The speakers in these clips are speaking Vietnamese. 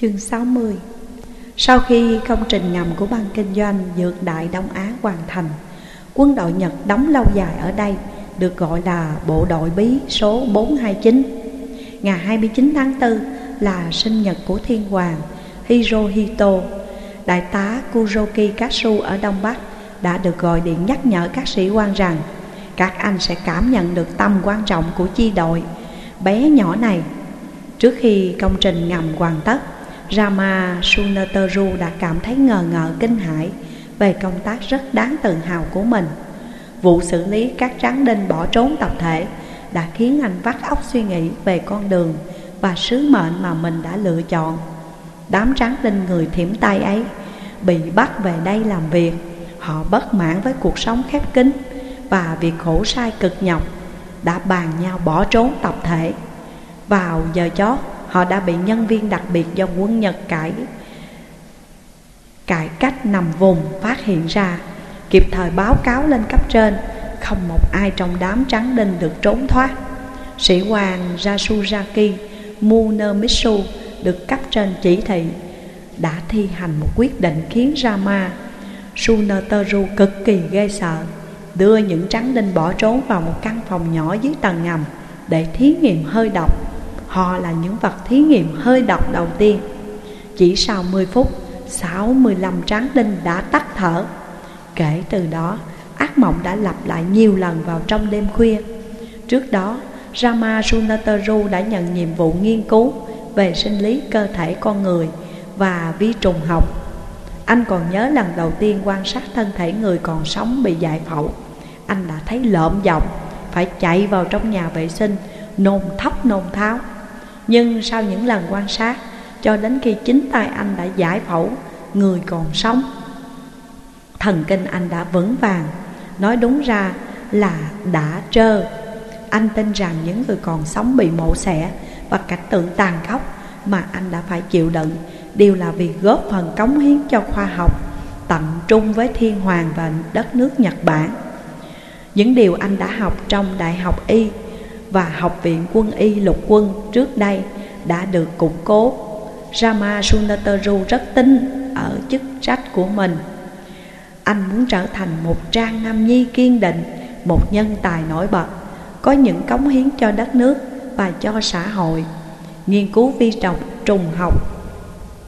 Chương 60 Sau khi công trình ngầm của ban kinh doanh Dược Đại Đông Á hoàn thành Quân đội Nhật đóng lâu dài ở đây Được gọi là bộ đội bí số 429 Ngày 29 tháng 4 là sinh nhật của thiên hoàng Hirohito Đại tá Kuroki Katsu ở Đông Bắc đã được gọi điện nhắc nhở các sĩ quan rằng các anh sẽ cảm nhận được tầm quan trọng của chi đội bé nhỏ này. Trước khi công trình ngầm hoàn tất, Rama Sunateru đã cảm thấy ngờ ngợ kinh hãi về công tác rất đáng tự hào của mình. Vụ xử lý các tráng đinh bỏ trốn tập thể đã khiến anh vắt óc suy nghĩ về con đường và sứ mệnh mà mình đã lựa chọn. Đám tráng đinh người thiểm tay ấy bị bắt về đây làm việc, họ bất mãn với cuộc sống khép kín và việc khổ sai cực nhọc đã bàn nhau bỏ trốn tập thể. Vào giờ chót, họ đã bị nhân viên đặc biệt do quân Nhật cải cải cách nằm vùng phát hiện ra, kịp thời báo cáo lên cấp trên, không một ai trong đám trắng đinh được trốn thoát. Sĩ quan Yasuzaki Munemitsu được cấp trên chỉ thị đã thi hành một quyết định khiến Rama Sunateru cực kỳ ghê sợ đưa những trắng đinh bỏ trốn vào một căn phòng nhỏ dưới tầng ngầm để thí nghiệm hơi độc. Họ là những vật thí nghiệm hơi độc đầu tiên. Chỉ sau 10 phút, 65 tráng đinh đã tắt thở. Kể từ đó, ác mộng đã lặp lại nhiều lần vào trong đêm khuya. Trước đó, Rama Sunataru đã nhận nhiệm vụ nghiên cứu về sinh lý cơ thể con người và vi trùng học. Anh còn nhớ lần đầu tiên quan sát thân thể người còn sống bị giải phẫu anh đã thấy lợm giọng Phải chạy vào trong nhà vệ sinh Nôn thóc nôn tháo nhưng sau những lần quan sát, Cho đến khi chính tay anh đã giải phẫu, Người còn sống. Thần kinh anh đã vững vàng, Nói đúng ra là đã trơ. Anh tin rằng những người còn sống bị mổ xẻ Và cảnh tượng tàn khốc Mà anh đã phải chịu đựng Đều là vì góp phần cống hiến cho khoa học, Tận trung với thiên hoàng và đất nước Nhật Bản. Những điều anh đã học trong Đại học Y và Học viện Quân Y Lục Quân trước đây đã được củng cố. Rama Sunataru rất tin ở chức trách của mình. Anh muốn trở thành một trang nam nhi kiên định, một nhân tài nổi bật, có những cống hiến cho đất nước và cho xã hội. Nghiên cứu vi trùng trùng học,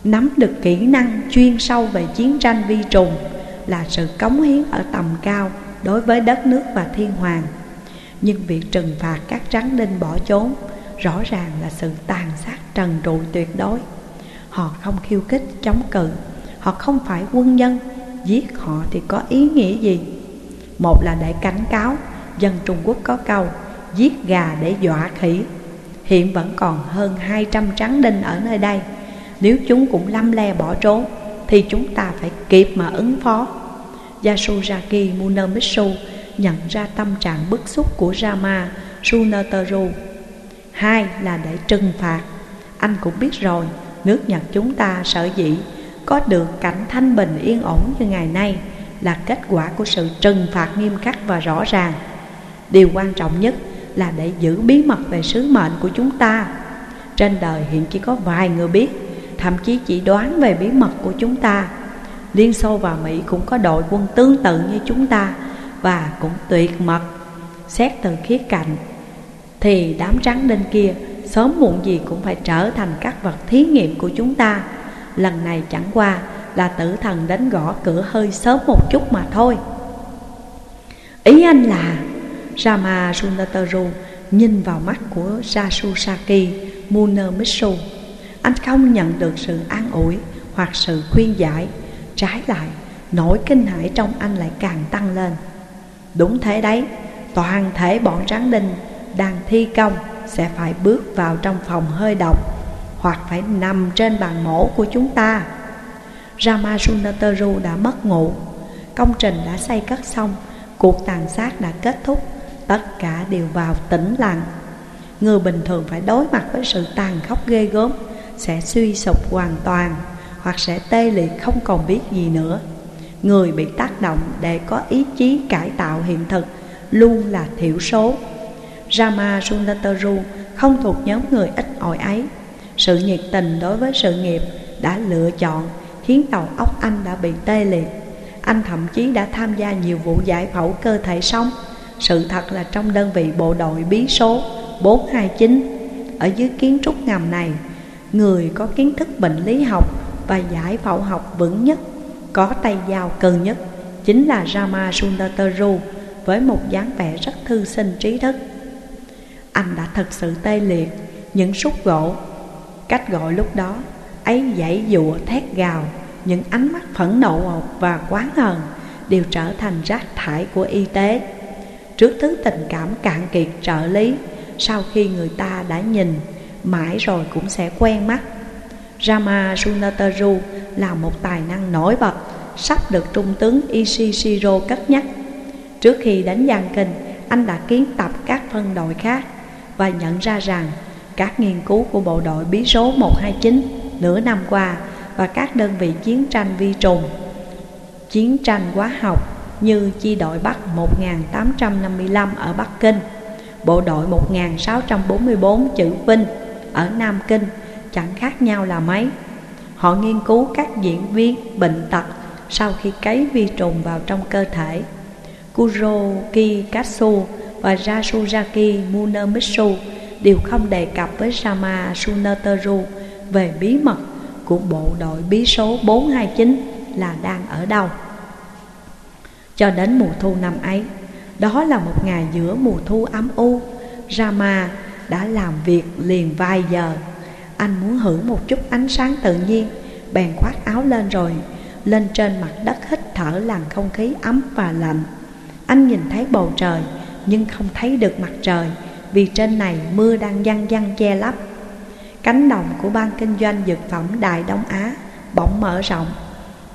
nắm được kỹ năng chuyên sâu về chiến tranh vi trùng là sự cống hiến ở tầm cao đối với đất nước và thiên hoàng nhưng việc trừng phạt các trắng đinh bỏ trốn Rõ ràng là sự tàn sát trần trụi tuyệt đối. Họ không khiêu khích chống cự, Họ không phải quân nhân, Giết họ thì có ý nghĩa gì? Một là để cảnh cáo, Dân Trung Quốc có câu, Giết gà để dọa khỉ. Hiện vẫn còn hơn 200 trắng đinh ở nơi đây. Nếu chúng cũng lâm le bỏ trốn, Thì chúng ta phải kịp mà ứng phó. Yasuzaki Munamitsu nhận ra tâm trạng bức xúc của Rama sunataru Hai là để trừng phạt. Anh cũng biết rồi, nước Nhật chúng ta sở dĩ có được cảnh thanh bình yên ổn như ngày nay là kết quả của sự trừng phạt nghiêm khắc và rõ ràng. Điều quan trọng nhất là để giữ bí mật về sứ mệnh của chúng ta. Trên đời hiện chỉ có vài người biết, thậm chí chỉ đoán về bí mật của chúng ta Liên Xô và Mỹ cũng có đội quân tương tự như chúng ta và cũng tuyệt mật. Xét từ khía cạnh Thì đám trắng đinh kia Sớm muộn gì cũng phải trở thành các vật thí nghiệm của chúng ta. Lần này chẳng qua là tử thần đến gõ cửa hơi sớm một chút mà thôi. Ý anh là Rama Sunateru nhìn vào mắt của Jasusaki Munemitsu. Anh không nhận được sự an ủi hoặc sự khuyên giải. Trái lại, nỗi kinh hãi trong anh lại càng tăng lên. Đúng thế đấy, toàn thể bọn tráng đinh đang thi công Sẽ phải bước vào trong phòng hơi độc Hoặc phải nằm trên bàn mổ của chúng ta Rama Sunateru đã mất ngủ Công trình đã xây cất xong Cuộc tàn sát đã kết thúc Tất cả đều vào tĩnh lặng Người bình thường phải đối mặt với sự tàn khốc ghê gớm Sẽ suy sụp hoàn toàn hoặc sẽ tê liệt không còn biết gì nữa. Người bị tác động để có ý chí cải tạo hiện thực luôn là thiểu số. Rama Sundateru không thuộc nhóm người ít ỏi ấy. Sự nhiệt tình đối với sự nghiệp đã lựa chọn, Khiến đầu óc anh đã bị tê liệt Anh thậm chí đã tham gia nhiều vụ giải phẫu cơ thể sống Sự thật là trong đơn vị bộ đội bí số 429 Ở dưới kiến trúc ngầm này, Người có kiến thức bệnh lý học và giải phẫu học vững nhất có tay dao cần nhất, Chính là Rama Sundaru Với một dáng vẻ rất thư sinh trí thức. Anh đã thật sự tê liệt, Những xúc gỗ. Cách gọi lúc đó, ấy dãy dụa thét gào, Những ánh mắt phẫn nộ và quán hờn Đều trở thành rác thải của y tế. Trước thứ tình cảm cạn kiệt trợ lý, Sau khi người ta đã nhìn, Mãi rồi cũng sẽ quen mắt. Rama Sunataru là một tài năng nổi bật, Sắp được Trung tướng Ishishiro cất nhắc. Trước khi đánh Giang Kinh, Anh đã kiến tập các phân đội khác Và nhận ra rằng các nghiên cứu của bộ đội bí số 129 nửa năm qua Và các đơn vị chiến tranh vi trùng, Chiến tranh hóa học như chi đội Bắc 1855 ở Bắc Kinh, Bộ đội 1644 chữ Vinh ở Nam Kinh chẳng khác nhau là mấy Họ nghiên cứu các diễn viên bệnh tật sau khi cấy vi trùng vào trong cơ thể Kuroki Katsu và Yasuzaki Munemitsu đều không đề cập với Sama Suneteru về bí mật của bộ đội bí số 429 là đang ở đâu. Cho đến mùa thu năm ấy, đó là một ngày giữa mùa thu ấm u, Rama đã làm việc liền vài giờ. Anh muốn hưởng một chút ánh sáng tự nhiên, bèn khoác áo lên rồi, lên trên mặt đất hít thở làn không khí ấm và lạnh. Anh nhìn thấy bầu trời, nhưng không thấy được mặt trời, vì trên này mưa đang văng văng che lấp. Cánh đồng của ban kinh doanh dược phẩm Đại Đông Á bỗng mở rộng.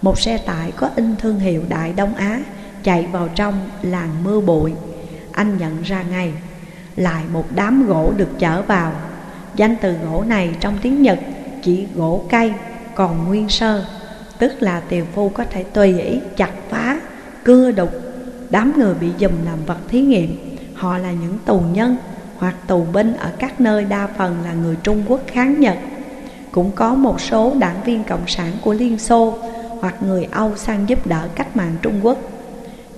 Một xe tải có in thương hiệu Đại Đông Á chạy vào trong làng mưa bụi. Anh nhận ra ngay, lại một đám gỗ được chở vào. Danh từ gỗ này trong tiếng Nhật chỉ gỗ cây còn nguyên sơ, tức là tiều phu có thể tùy ý chặt phá, cưa đục. Đám người bị dùm làm vật thí nghiệm, họ là những tù nhân hoặc tù binh ở các nơi đa phần là người Trung Quốc kháng Nhật. Cũng có một số đảng viên Cộng sản của Liên Xô hoặc người Âu sang giúp đỡ cách mạng Trung Quốc.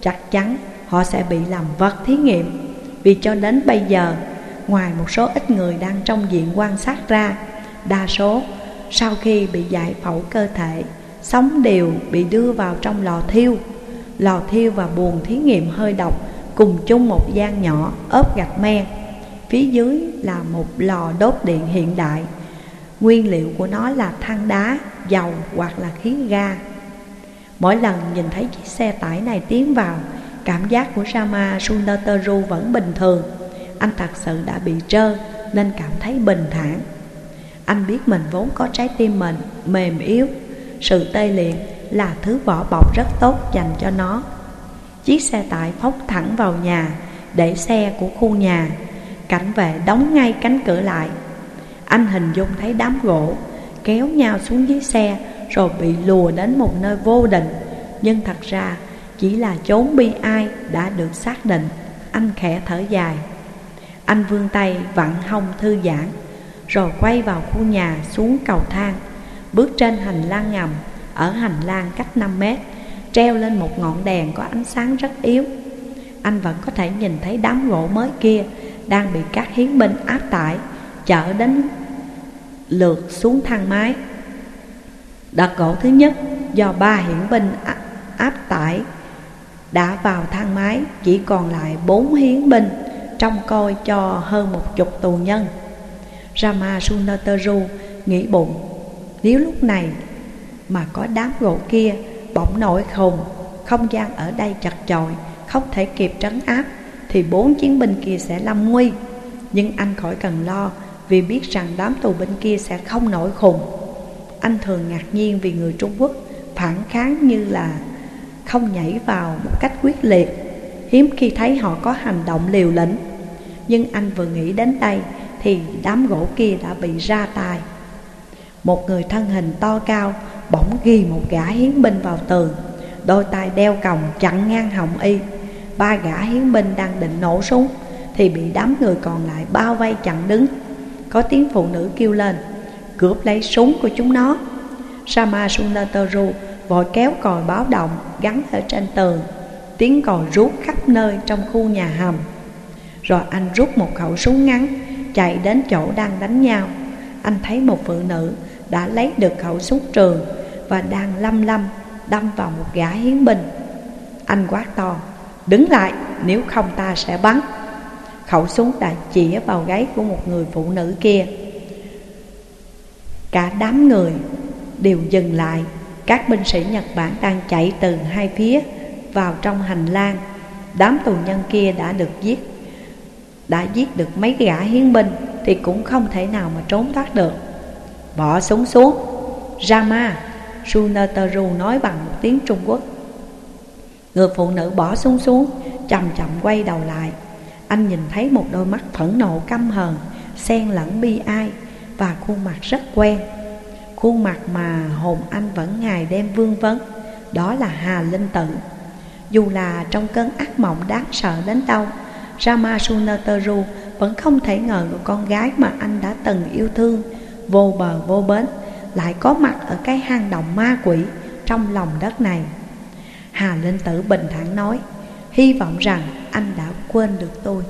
Chắc chắn họ sẽ bị làm vật thí nghiệm vì cho đến bây giờ ngoài một số ít người đang trong diện quan sát ra Đa số sau khi bị giải phẫu cơ thể Sống đều bị đưa vào trong lò thiêu. Lò thiêu và buồng thí nghiệm hơi độc Cùng chung một gian nhỏ ốp gạch men Phía dưới là một lò đốt điện hiện đại. Nguyên liệu của nó là than đá, dầu hoặc là khí ga. Mỗi lần nhìn thấy chiếc xe tải này tiến vào Cảm giác của Rama Sundateru vẫn bình thường. Anh thật sự đã bị trơ nên cảm thấy bình thản. Anh biết mình vốn có trái tim mình mềm yếu. Sự tê liệt là thứ vỏ bọc rất tốt dành cho nó. Chiếc xe tải phóng thẳng vào nhà, Để xe của khu nhà. Cảnh vệ đóng ngay cánh cửa lại. Anh hình dung thấy đám gỗ Kéo nhau xuống dưới xe Rồi bị lùa đến một nơi vô định. Nhưng thật ra, chỉ là chốn bi ai đã được xác định. Anh khẽ thở dài. Anh vươn tay vặn hông thư giãn, Rồi quay vào khu nhà xuống cầu thang. Bước trên hành lang ngầm, Ở hành lang cách 5 mét, Treo lên một ngọn đèn có ánh sáng rất yếu. Anh vẫn có thể nhìn thấy đám gỗ mới kia Đang bị các hiến binh áp tải, Chở đến lượt xuống thang máy. Đợt gỗ thứ nhất do ba hiển binh áp tải đã vào thang máy, chỉ còn lại bốn hiến binh. Trông coi cho hơn một chục tù nhân. Rama Sunateru nghĩ bụng, Nếu lúc này mà có đám gỗ kia bỗng nổi khùng, Không gian ở đây chặt chội, Không thể kịp trấn áp, Thì bốn chiến binh kia sẽ lâm nguy. Nhưng anh khỏi cần lo, Vì biết rằng đám tù binh kia sẽ không nổi khùng. Anh thường ngạc nhiên vì người Trung Quốc phản kháng như là không nhảy vào một cách quyết liệt. Hiếm khi thấy họ có hành động liều lĩnh. Nhưng anh vừa nghĩ đến đây Thì đám gỗ kia đã bị ra tài Một người thân hình to cao Bỗng ghi một gã hiến binh vào tường. Đôi tay đeo còng chặn ngang họng y. Ba gã hiến binh đang định nổ súng Thì bị đám người còn lại bao vây chặn đứng. Có tiếng phụ nữ kêu lên, cướp lấy súng của chúng nó. Sama Sunataru vội kéo còi báo động gắn ở trên tường. Tiếng còi rút khắp nơi trong khu nhà hầm. Rồi anh rút một khẩu súng ngắn, Chạy đến chỗ đang đánh nhau. Anh thấy một phụ nữ đã lấy được khẩu súng trường Và đang lâm lâm đâm vào một gã hiến binh. Anh quát to, Đứng lại, nếu không ta sẽ bắn. Khẩu súng đã chĩa vào gáy của một người phụ nữ kia. Cả đám người đều dừng lại. Các binh sĩ Nhật Bản đang chạy từ hai phía vào trong hành lang. Đám tù nhân kia đã được giết, Đã giết được mấy gã hiến binh Thì cũng không thể nào mà trốn thoát được. Bỏ súng xuống, Rama Sunateru nói bằng một tiếng Trung Quốc. Người phụ nữ bỏ súng xuống, Chậm chậm quay đầu lại. Anh nhìn thấy một đôi mắt phẫn nộ, căm hờn, Xen lẫn bi ai Và khuôn mặt rất quen. Khuôn mặt mà hồn anh vẫn ngày đêm vương vấn, Đó là Hà Linh Tự. Dù là trong cơn ác mộng đáng sợ đến đâu Rama Sunateru vẫn không thể ngờ được con gái mà anh đã từng yêu thương, Vô bờ vô bến, Lại có mặt ở cái hang động ma quỷ trong lòng đất này. Hà Linh Tử bình thản nói, Hy vọng rằng anh đã quên được tôi.